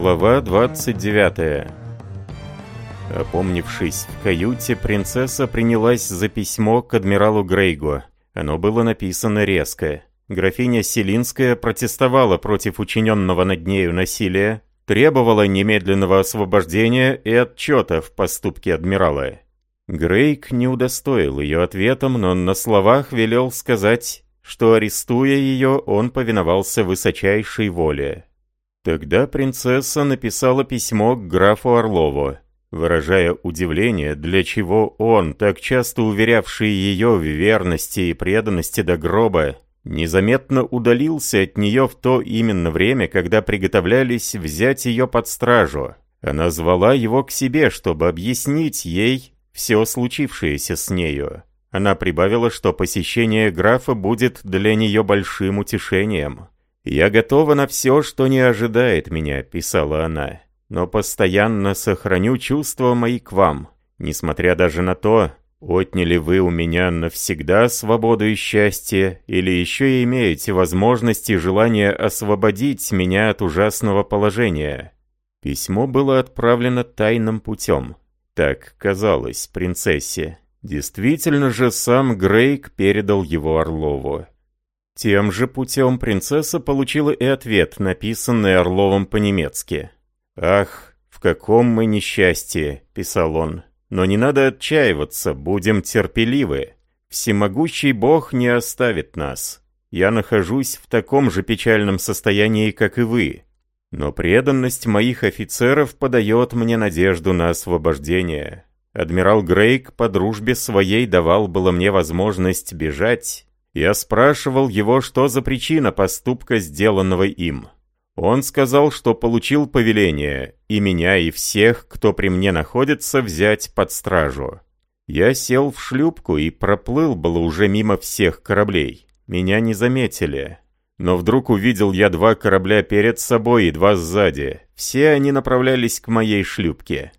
Глава 29 Опомнившись в каюте, принцесса принялась за письмо к адмиралу Грейгу. Оно было написано резко. Графиня Селинская протестовала против учиненного над нею насилия, требовала немедленного освобождения и отчета в поступке адмирала. Грейг не удостоил ее ответом, но на словах велел сказать, что, арестуя ее, он повиновался высочайшей воле. Тогда принцесса написала письмо к графу Орлову, выражая удивление, для чего он, так часто уверявший ее в верности и преданности до гроба, незаметно удалился от нее в то именно время, когда приготовлялись взять ее под стражу. Она звала его к себе, чтобы объяснить ей все случившееся с нею. Она прибавила, что посещение графа будет для нее большим утешением. «Я готова на все, что не ожидает меня», — писала она но постоянно сохраню чувства мои к вам, несмотря даже на то, отняли вы у меня навсегда свободу и счастье, или еще имеете возможность и желание освободить меня от ужасного положения. Письмо было отправлено тайным путем. Так казалось принцессе. Действительно же сам Грейк передал его Орлову. Тем же путем принцесса получила и ответ, написанный Орловым по-немецки. «Ах, в каком мы несчастье!» — писал он. «Но не надо отчаиваться, будем терпеливы. Всемогущий Бог не оставит нас. Я нахожусь в таком же печальном состоянии, как и вы. Но преданность моих офицеров подает мне надежду на освобождение. Адмирал Грейк по дружбе своей давал было мне возможность бежать. Я спрашивал его, что за причина поступка, сделанного им. Он сказал, что получил повеление, и меня, и всех, кто при мне находится, взять под стражу. Я сел в шлюпку и проплыл было уже мимо всех кораблей. Меня не заметили. Но вдруг увидел я два корабля перед собой и два сзади. Все они направлялись к моей шлюпке.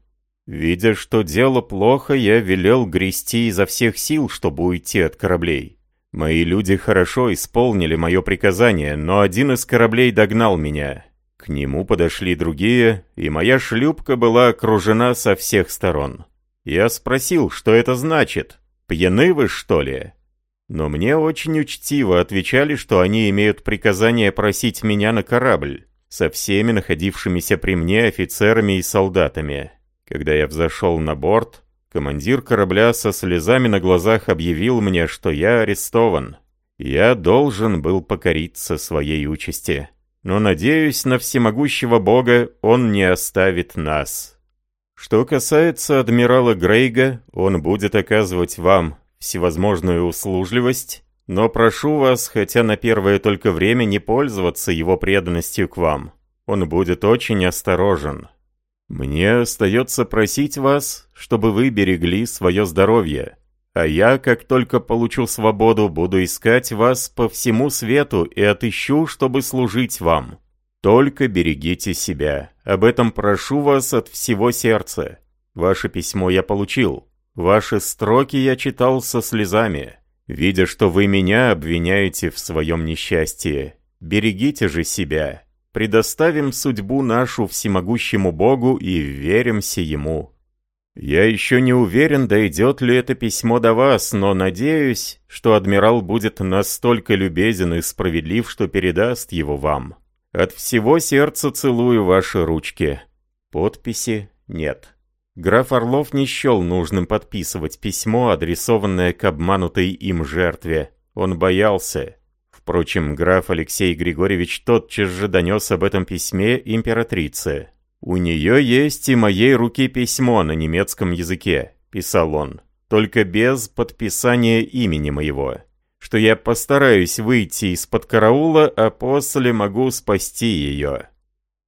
Видя, что дело плохо, я велел грести изо всех сил, чтобы уйти от кораблей. Мои люди хорошо исполнили мое приказание, но один из кораблей догнал меня. К нему подошли другие, и моя шлюпка была окружена со всех сторон. Я спросил, что это значит. Пьяны вы, что ли? Но мне очень учтиво отвечали, что они имеют приказание просить меня на корабль, со всеми находившимися при мне офицерами и солдатами. Когда я взошел на борт, Командир корабля со слезами на глазах объявил мне, что я арестован. Я должен был покориться своей участи. Но, надеюсь, на всемогущего Бога он не оставит нас. Что касается адмирала Грейга, он будет оказывать вам всевозможную услужливость, но прошу вас, хотя на первое только время, не пользоваться его преданностью к вам. Он будет очень осторожен. Мне остается просить вас, чтобы вы берегли свое здоровье. А я, как только получу свободу, буду искать вас по всему свету и отыщу, чтобы служить вам. Только берегите себя. Об этом прошу вас от всего сердца. Ваше письмо я получил. Ваши строки я читал со слезами, видя, что вы меня обвиняете в своем несчастье. Берегите же себя предоставим судьбу нашу всемогущему Богу и веримся Ему. Я еще не уверен, дойдет ли это письмо до вас, но надеюсь, что адмирал будет настолько любезен и справедлив, что передаст его вам. От всего сердца целую ваши ручки. Подписи нет. Граф Орлов не счел нужным подписывать письмо, адресованное к обманутой им жертве. Он боялся, Впрочем, граф Алексей Григорьевич тотчас же донес об этом письме императрице. «У нее есть и моей руки письмо на немецком языке», — писал он, «только без подписания имени моего, что я постараюсь выйти из-под караула, а после могу спасти ее».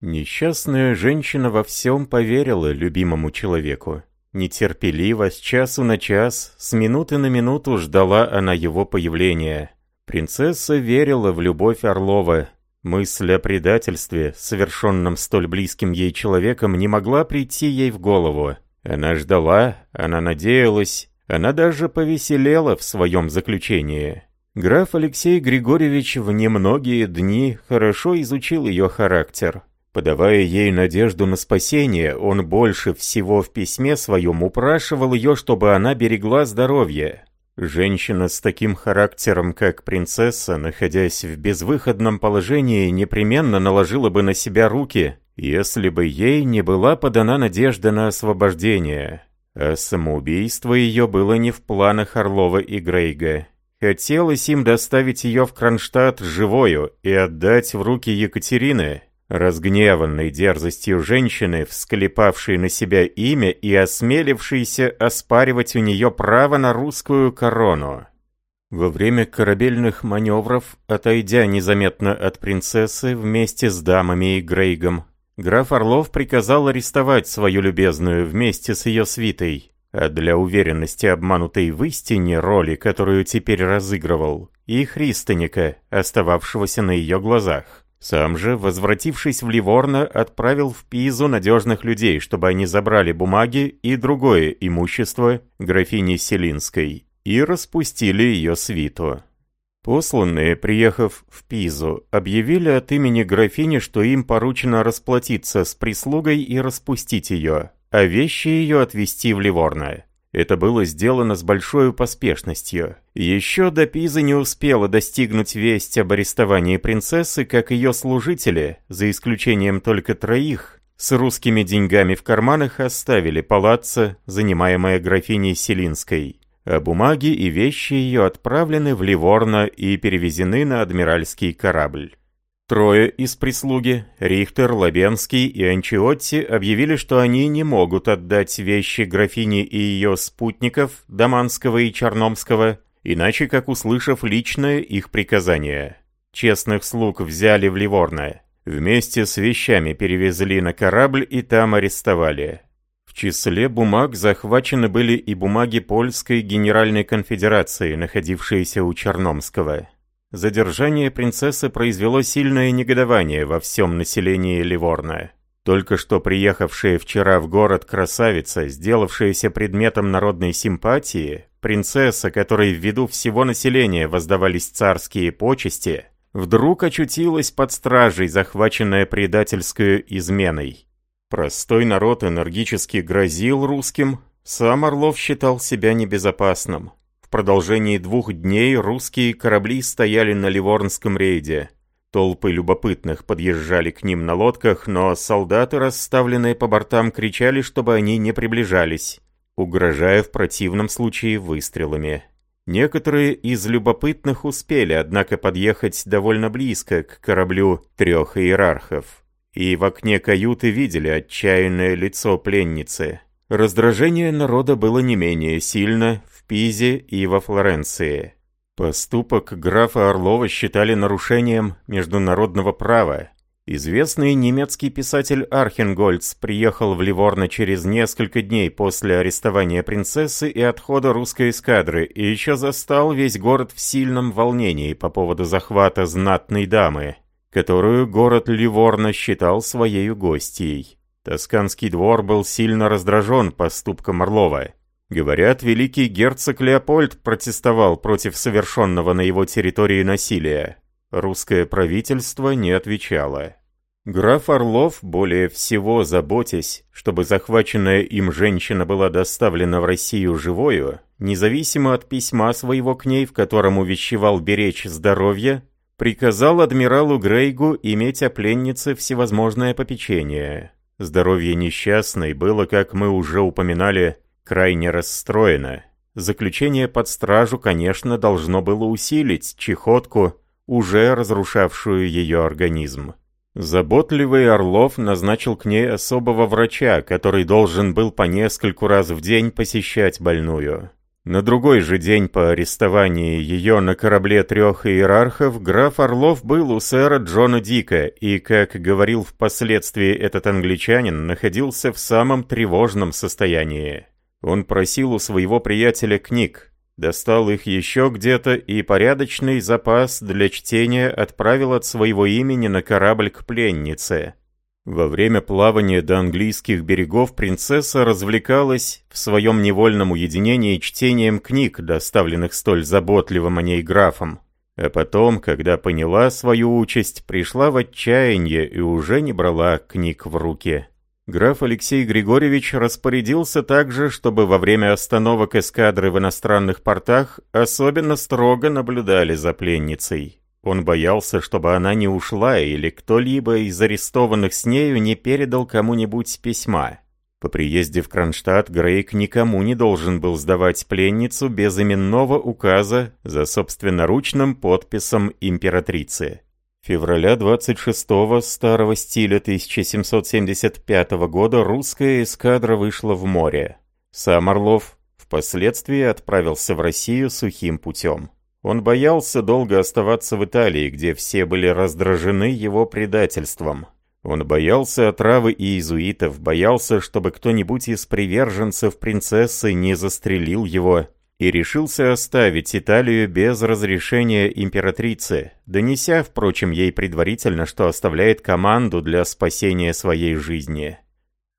Несчастная женщина во всем поверила любимому человеку. Нетерпеливо, с часу на час, с минуты на минуту ждала она его появления. Принцесса верила в любовь Орлова. Мысль о предательстве, совершенном столь близким ей человеком, не могла прийти ей в голову. Она ждала, она надеялась, она даже повеселела в своем заключении. Граф Алексей Григорьевич в немногие дни хорошо изучил ее характер. Подавая ей надежду на спасение, он больше всего в письме своем упрашивал ее, чтобы она берегла здоровье. Женщина с таким характером, как принцесса, находясь в безвыходном положении, непременно наложила бы на себя руки, если бы ей не была подана надежда на освобождение. А самоубийство ее было не в планах Орлова и Грейга. Хотелось им доставить ее в Кронштадт живою и отдать в руки Екатерины, разгневанной дерзостью женщины, всклепавшей на себя имя и осмелившейся оспаривать у нее право на русскую корону. Во время корабельных маневров, отойдя незаметно от принцессы вместе с дамами и Грейгом, граф Орлов приказал арестовать свою любезную вместе с ее свитой, а для уверенности обманутой в истине роли, которую теперь разыгрывал, и христоника, остававшегося на ее глазах. Сам же, возвратившись в Ливорно, отправил в Пизу надежных людей, чтобы они забрали бумаги и другое имущество графини Селинской и распустили ее свиту. Посланные, приехав в Пизу, объявили от имени графини, что им поручено расплатиться с прислугой и распустить ее, а вещи ее отвезти в Ливорно. Это было сделано с большой поспешностью. Еще до Пизы не успела достигнуть весть об арестовании принцессы, как ее служители, за исключением только троих, с русскими деньгами в карманах оставили палаццо, занимаемое графиней Селинской. А бумаги и вещи ее отправлены в Ливорно и перевезены на адмиральский корабль. Трое из прислуги, Рихтер, Лабенский и Анчиотти, объявили, что они не могут отдать вещи графини и ее спутников, Даманского и Черномского, иначе как услышав личное их приказание. Честных слуг взяли в Ливорно. Вместе с вещами перевезли на корабль и там арестовали. В числе бумаг захвачены были и бумаги Польской Генеральной Конфедерации, находившиеся у Черномского. Задержание принцессы произвело сильное негодование во всем населении Ливорна. Только что приехавшая вчера в город красавица, сделавшаяся предметом народной симпатии, принцесса, которой в виду всего населения воздавались царские почести, вдруг очутилась под стражей, захваченная предательской изменой. Простой народ энергически грозил русским, сам Орлов считал себя небезопасным продолжении двух дней русские корабли стояли на Ливорнском рейде. Толпы любопытных подъезжали к ним на лодках, но солдаты, расставленные по бортам, кричали, чтобы они не приближались, угрожая в противном случае выстрелами. Некоторые из любопытных успели, однако, подъехать довольно близко к кораблю трех иерархов. И в окне каюты видели отчаянное лицо пленницы. Раздражение народа было не менее сильно, Пизе и во Флоренции. Поступок графа Орлова считали нарушением международного права. Известный немецкий писатель Архенгольц приехал в Ливорно через несколько дней после арестования принцессы и отхода русской эскадры и еще застал весь город в сильном волнении по поводу захвата знатной дамы, которую город Ливорно считал своей гостьей. Тосканский двор был сильно раздражен поступком Орлова. Говорят, великий герцог Леопольд протестовал против совершенного на его территории насилия. Русское правительство не отвечало. Граф Орлов, более всего заботясь, чтобы захваченная им женщина была доставлена в Россию живою, независимо от письма своего к ней, в котором увещевал беречь здоровье, приказал адмиралу Грейгу иметь о пленнице всевозможное попечение. Здоровье несчастной было, как мы уже упоминали, крайне расстроена. Заключение под стражу, конечно, должно было усилить чехотку, уже разрушавшую ее организм. Заботливый Орлов назначил к ней особого врача, который должен был по нескольку раз в день посещать больную. На другой же день по арестовании ее на корабле трех иерархов граф Орлов был у сэра Джона Дика и, как говорил впоследствии этот англичанин, находился в самом тревожном состоянии. Он просил у своего приятеля книг, достал их еще где-то и порядочный запас для чтения отправил от своего имени на корабль к пленнице. Во время плавания до английских берегов принцесса развлекалась в своем невольном уединении чтением книг, доставленных столь заботливым о ней графом. А потом, когда поняла свою участь, пришла в отчаяние и уже не брала книг в руки. Граф Алексей Григорьевич распорядился также, чтобы во время остановок эскадры в иностранных портах особенно строго наблюдали за пленницей. Он боялся, чтобы она не ушла или кто-либо из арестованных с нею не передал кому-нибудь письма. По приезде в Кронштадт Грейк никому не должен был сдавать пленницу без именного указа за собственноручным подписом императрицы февраля 26-го старого стиля 1775 года русская эскадра вышла в море. Сам Орлов впоследствии отправился в Россию сухим путем. Он боялся долго оставаться в Италии, где все были раздражены его предательством. Он боялся отравы и иезуитов, боялся, чтобы кто-нибудь из приверженцев принцессы не застрелил его, и решился оставить Италию без разрешения императрицы, донеся, впрочем, ей предварительно, что оставляет команду для спасения своей жизни.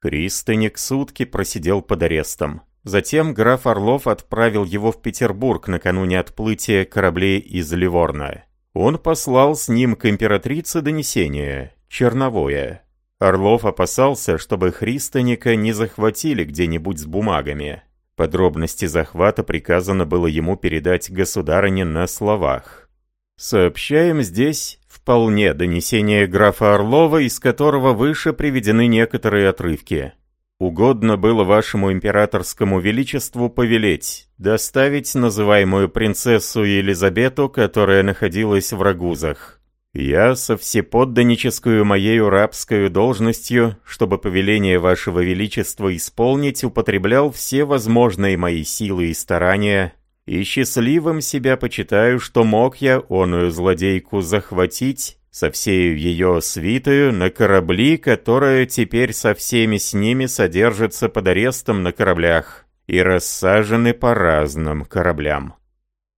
Христенек сутки просидел под арестом. Затем граф Орлов отправил его в Петербург накануне отплытия кораблей из Ливорна. Он послал с ним к императрице донесение, черновое. Орлов опасался, чтобы Христоника не захватили где-нибудь с бумагами. Подробности захвата приказано было ему передать государыне на словах. Сообщаем здесь вполне донесение графа Орлова, из которого выше приведены некоторые отрывки. Угодно было вашему императорскому величеству повелеть, доставить называемую принцессу Елизавету, которая находилась в Рагузах. Я со всеподданническую моею рабскую должностью, чтобы повеление вашего величества исполнить, употреблял все возможные мои силы и старания, и счастливым себя почитаю, что мог я оную злодейку захватить со всею ее свитою на корабли, которая теперь со всеми с ними содержится под арестом на кораблях и рассажены по разным кораблям.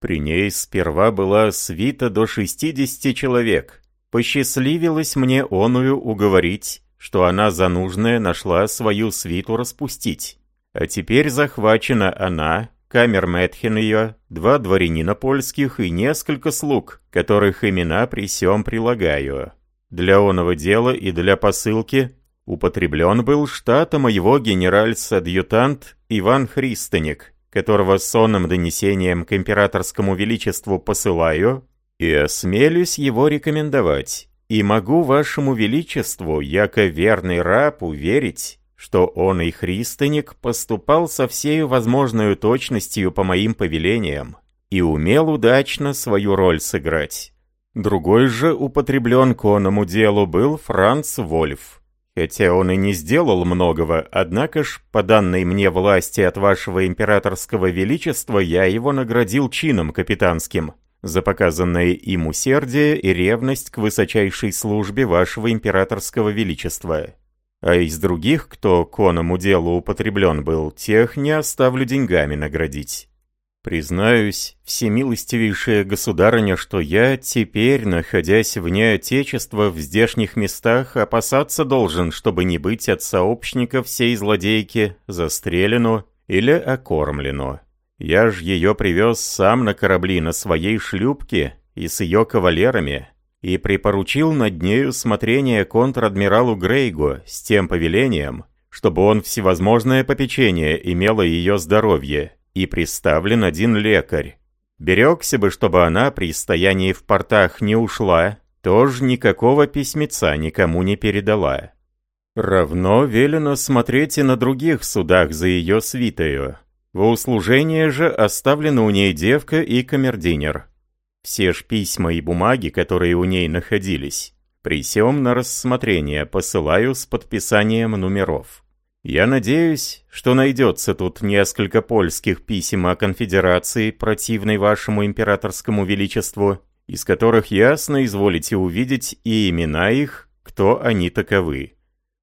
При ней сперва была свита до 60 человек. Посчастливилось мне оную уговорить, что она за нужное нашла свою свиту распустить. А теперь захвачена она, камер Мэтхен ее, два дворянина польских и несколько слуг, которых имена при сём прилагаю. Для оного дела и для посылки употреблен был штата моего генеральс-адъютант Иван Христоник, которого сонным донесением к императорскому величеству посылаю, и осмелюсь его рекомендовать, и могу вашему величеству, яко верный раб, уверить, что он и христоник поступал со всею возможной точностью по моим повелениям и умел удачно свою роль сыграть. Другой же употреблен к оному делу был Франц Вольф, Хотя он и не сделал многого, однако ж, по данной мне власти от вашего императорского величества, я его наградил чином капитанским за показанное им усердие и ревность к высочайшей службе вашего императорского величества. А из других, кто к оному делу употреблен был, тех не оставлю деньгами наградить. Признаюсь, всемилостивейшая государыня, что я теперь, находясь вне Отечества в здешних местах, опасаться должен, чтобы не быть от сообщников всей злодейки застрелену или окормлену. Я ж ее привез сам на корабли на своей шлюпке и с ее кавалерами, и припоручил над нею смотрение контр-адмиралу Грейгу с тем повелением, чтобы он всевозможное попечение имело ее здоровье, и приставлен один лекарь. Берегся бы, чтобы она при стоянии в портах не ушла, тоже никакого письмеца никому не передала. Равно велено смотреть и на других судах за ее свитою. Во услужение же оставлена у ней девка и камердинер. Все ж письма и бумаги, которые у ней находились, при на рассмотрение посылаю с подписанием номеров. Я надеюсь, что найдется тут несколько польских писем о конфедерации, противной вашему императорскому величеству, из которых ясно изволите увидеть и имена их, кто они таковы.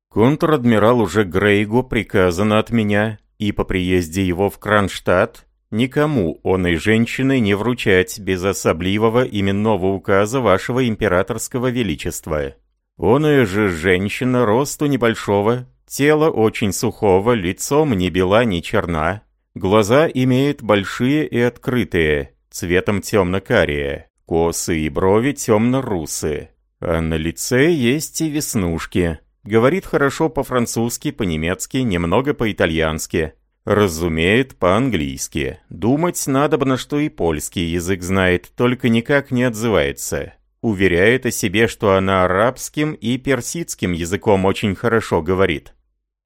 Контр-адмирал уже Грейгу приказано от меня, и по приезде его в Кронштадт никому он и женщины не вручать без особливого именного указа вашего императорского величества. Он и же женщина росту небольшого, Тело очень сухого, лицом ни бела, ни черна. Глаза имеют большие и открытые, цветом темно-карие. Косы и брови темно-русые, а на лице есть и веснушки. Говорит хорошо по-французски, по-немецки, немного по-итальянски. Разумеет по-английски. Думать надо бы на что и польский язык знает, только никак не отзывается. Уверяет о себе, что она арабским и персидским языком очень хорошо говорит.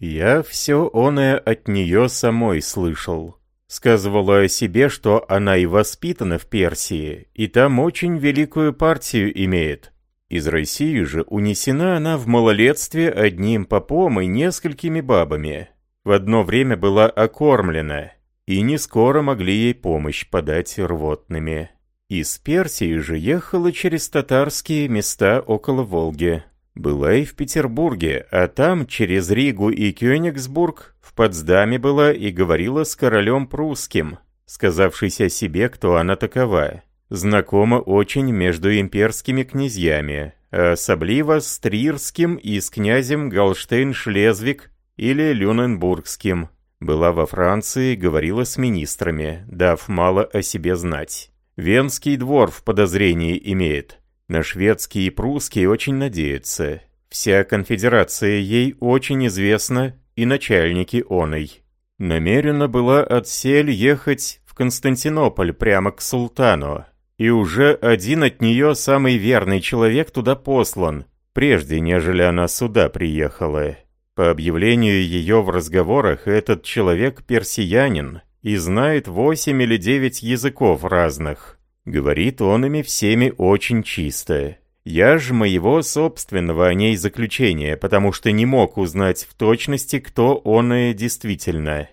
Я все оное от нее самой слышал. Сказывала о себе, что она и воспитана в Персии, и там очень великую партию имеет. Из России же унесена она в малолетстве одним попом и несколькими бабами. В одно время была окормлена, и не скоро могли ей помощь подать рвотными. Из Персии же ехала через татарские места около Волги. Была и в Петербурге, а там через Ригу и Кёнигсбург в Потсдаме была и говорила с королем прусским, сказавшись о себе, кто она такова. Знакома очень между имперскими князьями, особливо с Трирским и с князем Галштейн-Шлезвиг или Люненбургским. Была во Франции, говорила с министрами, дав мало о себе знать. Венский двор в подозрении имеет. На шведский и прусский очень надеется. Вся конфедерация ей очень известна, и начальники оной. Намерена была отсель ехать в Константинополь прямо к султану, и уже один от нее самый верный человек туда послан, прежде нежели она сюда приехала. По объявлению ее в разговорах, этот человек персиянин и знает восемь или девять языков разных. Говорит он ими всеми очень чисто. Я ж моего собственного о ней заключения, потому что не мог узнать в точности, кто он и действительно.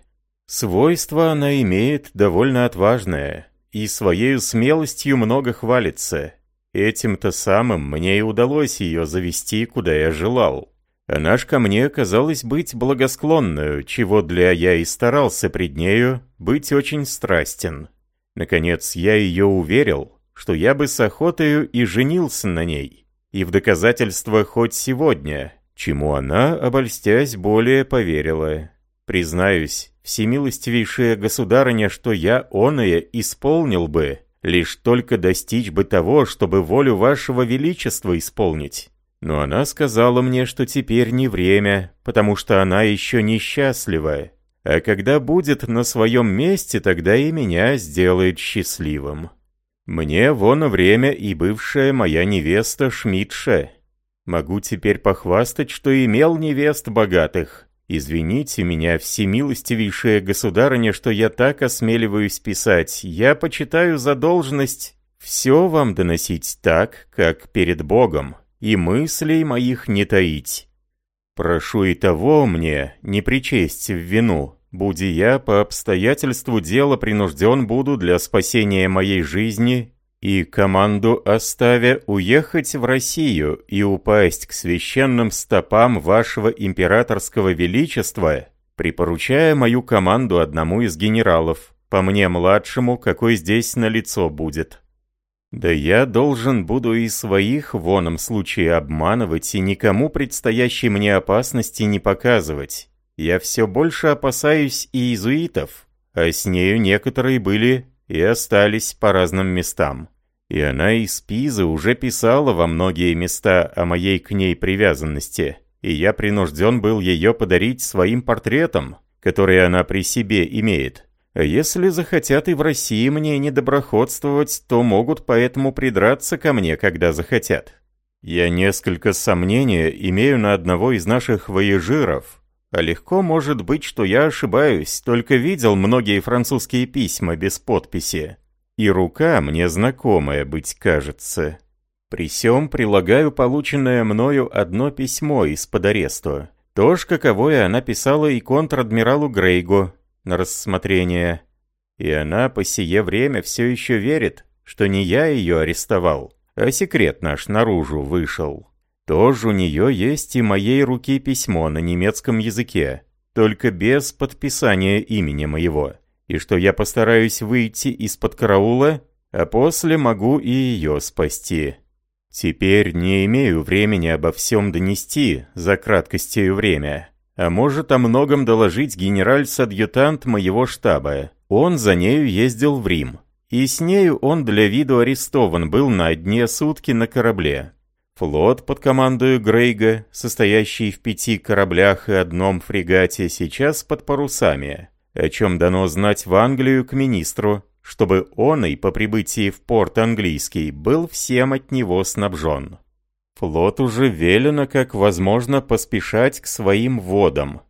Свойство она имеет довольно отважное, и своей смелостью много хвалится. Этим-то самым мне и удалось ее завести, куда я желал. Она ж ко мне казалось быть благосклонную, чего для я и старался пред нею быть очень страстен. Наконец, я ее уверил, что я бы с охотою и женился на ней, и в доказательство хоть сегодня, чему она, обольстясь, более поверила. Признаюсь, всемилостивейшая государыня, что я оное исполнил бы, лишь только достичь бы того, чтобы волю вашего величества исполнить. Но она сказала мне, что теперь не время, потому что она еще несчастлива. А когда будет на своем месте, тогда и меня сделает счастливым. Мне вон время и бывшая моя невеста Шмидша. Могу теперь похвастать, что имел невест богатых. Извините меня, всемилостивейшая государыня, что я так осмеливаюсь писать. Я почитаю за должность все вам доносить так, как перед Богом и мыслей моих не таить. Прошу и того мне не причесть в вину, буди я по обстоятельству дела принужден буду для спасения моей жизни и команду оставя уехать в Россию и упасть к священным стопам вашего императорского величества, припоручая мою команду одному из генералов, по мне младшему, какой здесь на лицо будет. Да я должен буду и своих в оном случае обманывать и никому предстоящей мне опасности не показывать. Я все больше опасаюсь и иезуитов, а с нею некоторые были и остались по разным местам. И она из Пизы уже писала во многие места о моей к ней привязанности, и я принужден был ее подарить своим портретам, которые она при себе имеет. Если захотят и в России мне недоброходствовать, то могут поэтому придраться ко мне, когда захотят. Я несколько сомнения имею на одного из наших воежиров, а легко может быть, что я ошибаюсь, только видел многие французские письма без подписи. И рука мне знакомая быть кажется. При сём прилагаю полученное мною одно письмо из-под аресту. То ж, каковое она писала и контр-адмиралу Грейгу, на рассмотрение. И она по сие время все еще верит, что не я ее арестовал, а секрет наш наружу вышел. Тоже у нее есть и моей руки письмо на немецком языке, только без подписания имени моего, и что я постараюсь выйти из-под караула, а после могу и ее спасти. Теперь не имею времени обо всем донести за краткостью время, а может о многом доложить генераль-садъютант моего штаба. Он за нею ездил в Рим. и с нею он для виду арестован был на одни сутки на корабле. Флот под командою Грейга, состоящий в пяти кораблях и одном фрегате, сейчас под парусами, о чем дано знать в Англию к министру, чтобы он и по прибытии в порт английский был всем от него снабжен. Флот уже велено, как возможно, поспешать к своим водам.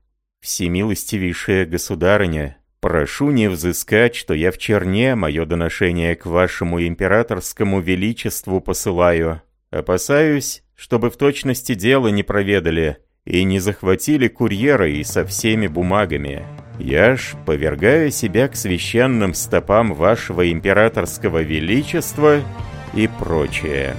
Всемилостивейшая государыня, прошу не взыскать, что я в черне мое доношение к вашему императорскому величеству посылаю. Опасаюсь, чтобы в точности дела не проведали и не захватили курьера и со всеми бумагами. Я ж, повергаю себя к священным стопам вашего императорского величества и прочее».